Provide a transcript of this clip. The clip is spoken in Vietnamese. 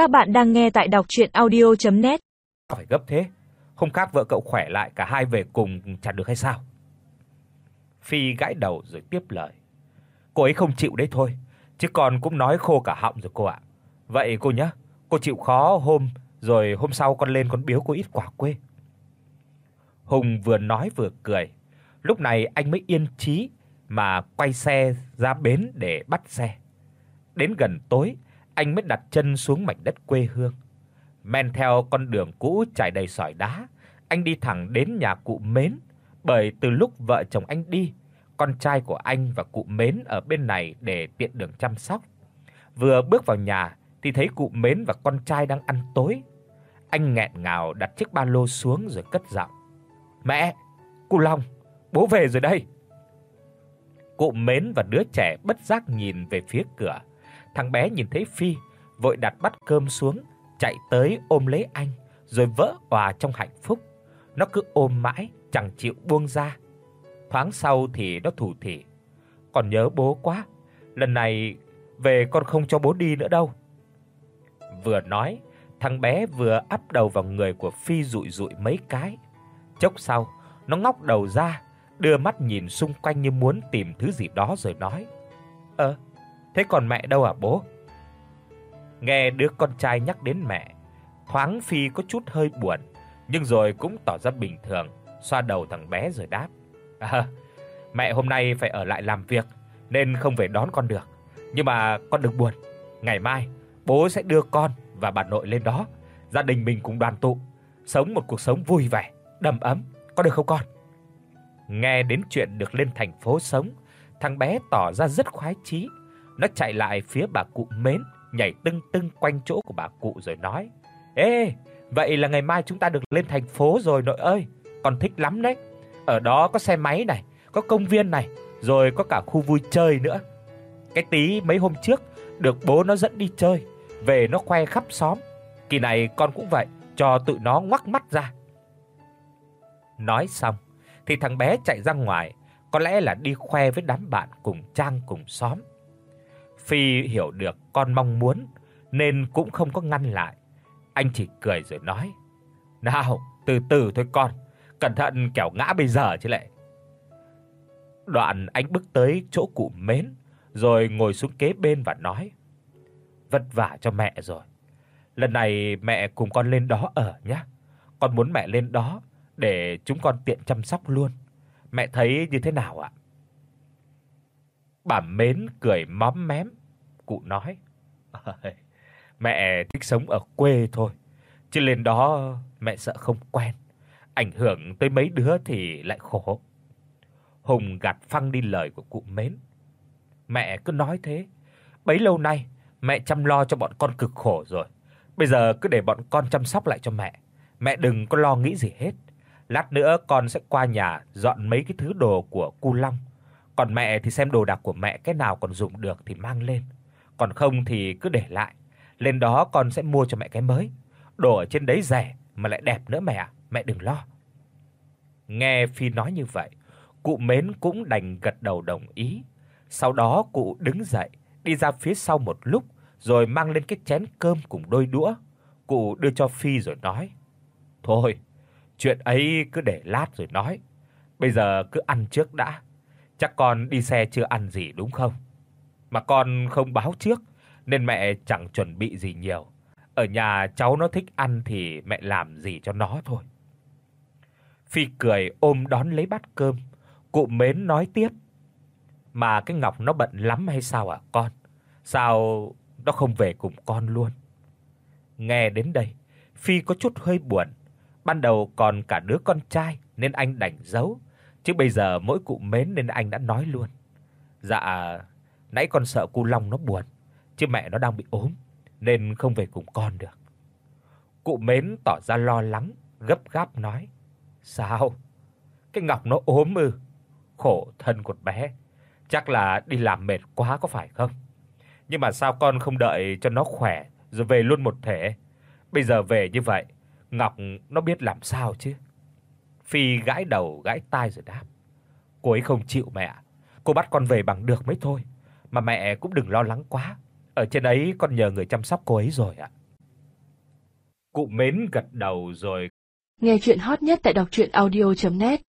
Các bạn đang nghe tại đọc audio net Phải gấp thế, không khác vợ cậu khỏe lại cả hai về cùng chẳng được hay sao? Phi gãi đầu rồi tiếp lời. Cô ấy không chịu đấy thôi, chứ còn cũng nói khô cả họng rồi cô ạ. Vậy cô nhá, cô chịu khó hôm rồi hôm sau con lên con biếu cô ít quả quê. Hùng vừa nói vừa cười. Lúc này anh mới yên trí mà quay xe ra bến để bắt xe. Đến gần tối, anh mới đặt chân xuống mảnh đất quê hương. Men theo con đường cũ trải đầy sỏi đá, anh đi thẳng đến nhà cụ Mến, bởi từ lúc vợ chồng anh đi, con trai của anh và cụ Mến ở bên này để tiện đường chăm sóc. Vừa bước vào nhà thì thấy cụ Mến và con trai đang ăn tối. Anh nghẹn ngào đặt chiếc ba lô xuống rồi cất giọng: "Mẹ, cụ Long, bố về rồi đây." Cụ Mến và đứa trẻ bất giác nhìn về phía cửa. Thằng bé nhìn thấy Phi, vội đặt bát cơm xuống, chạy tới ôm lấy anh, rồi vỡ òa trong hạnh phúc. Nó cứ ôm mãi, chẳng chịu buông ra. Thoáng sau thì nó thủ thỉ, "Con nhớ bố quá, lần này về con không cho bố đi nữa đâu." Vừa nói, thằng bé vừa áp đầu vào người của Phi dụi dụi mấy cái. Chốc sau, nó ngóc đầu ra, đưa mắt nhìn xung quanh như muốn tìm thứ gì đó rồi nói: "Ơ, thế còn mẹ đâu à bố?" Nghe đứa con trai nhắc đến mẹ, thoáng Phi có chút hơi buồn, nhưng rồi cũng tỏ ra bình thường, xoa đầu thằng bé rồi đáp: "À, mẹ hôm nay phải ở lại làm việc nên không về đón con được. Nhưng mà con đừng buồn, ngày mai bố sẽ đưa con và bà nội lên đó, gia đình mình cùng đoàn tụ, sống một cuộc sống vui vẻ, đầm ấm, có được không con?" Nghe đến chuyện được lên thành phố sống, thằng bé tỏ ra rất khoái chí. Nó chạy lại phía bà cụ Mến, nhảy tưng tưng quanh chỗ của bà cụ rồi nói: "Ê, vậy là ngày mai chúng ta được lên thành phố rồi nội ơi, con thích lắm đấy. Ở đó có xe máy này, có công viên này, rồi có cả khu vui chơi nữa. Cái tí mấy hôm trước được bố nó dẫn đi chơi, về nó khoe khắp xóm. Kỳ này con cũng vậy, cho tụi nó ngoắc mắt ra." Nói xong, thì thằng bé chạy ra ngoài, có lẽ là đi khoe với đám bạn cùng trang cùng xóm. Phi hiểu được con mong muốn nên cũng không có ngăn lại. Anh chỉ cười rồi nói: "Nào, từ từ thôi con, cẩn thận kẻo ngã bây giờ chứ lại." Đoạn anh bước tới chỗ cụ Mến, rồi ngồi xuống kế bên và nói: "Vất vả cho mẹ rồi. Lần này mẹ cùng con lên đó ở nhé. Con muốn mẹ lên đó để chúng con tiện chăm sóc luôn. Mẹ thấy như thế nào ạ?" Bà Mến cười móm mém, cụ nói: "Mẹ thích sống ở quê thôi, chứ lên đó mẹ sợ không quen, ảnh hưởng tới mấy đứa thì lại khổ." Hùng gạt phăng đi lời của cụ Mến. Mẹ cứ nói thế, bấy lâu nay mẹ chăm lo cho bọn con cực khổ rồi, bây giờ cứ để bọn con chăm sóc lại cho mẹ. Mẹ đừng có lo nghĩ gì hết. Lát nữa con sẽ qua nhà dọn mấy cái thứ đồ của cu Long. Còn mẹ thì xem đồ đạc của mẹ cái nào còn dùng được thì mang lên, còn không thì cứ để lại. Lên đó con sẽ mua cho mẹ cái mới. Đồ ở trên đấy rẻ mà lại đẹp nữa mẹ ạ, mẹ đừng lo. Nghe Phi nói như vậy, cụ Mến cũng đành gật đầu đồng ý. Sau đó cụ đứng dậy, đi ra phía sau một lúc rồi mang lên cái chén cơm cùng đôi đũa. Cụ đưa cho Phi rồi nói: "Thôi, chuyện ấy cứ để lát rồi nói. Bây giờ cứ ăn trước đã. Chắc con đi xe chưa ăn gì đúng không? Mà con không báo trước nên mẹ chẳng chuẩn bị gì nhiều. Ở nhà cháu nó thích ăn thì mẹ làm gì cho nó thôi." Phi cười ôm đón lấy bát cơm. Cụ Mến nói tiếp: "Mà cái Ngọc nó bận lắm hay sao ạ con? Sao nó không về cùng con luôn?" Nghe đến đây, Phi có chút hơi buồn. Ban đầu còn cả đứa con trai nên anh đành giấu, chứ bây giờ mỗi cụ Mến nên anh đã nói luôn. "Dạ, nãy con sợ cô Long nó buồn, chứ mẹ nó đang bị ốm nên không về cùng con được." Cụ Mến tỏ ra lo lắng, gấp gáp nói: "Sao? Cái Ngọc nó ốm ư? Khổ thân con bé, chắc là đi làm mệt quá có phải không? Nhưng mà sao con không đợi cho nó khỏe rồi về luôn một thể? Bây giờ về như vậy, Ngọc nó biết làm sao chứ?" Phi gãi đầu gãi tai rồi đáp: "Cô ấy không chịu mẹ. Cô bắt con về bằng được mới thôi, mà mẹ cũng đừng lo lắng quá. Ở trên ấy con nhờ người chăm sóc cô ấy rồi ạ." Cụ mến gật đầu rồi. Nghe chuyện hot nhất tại đọc audio net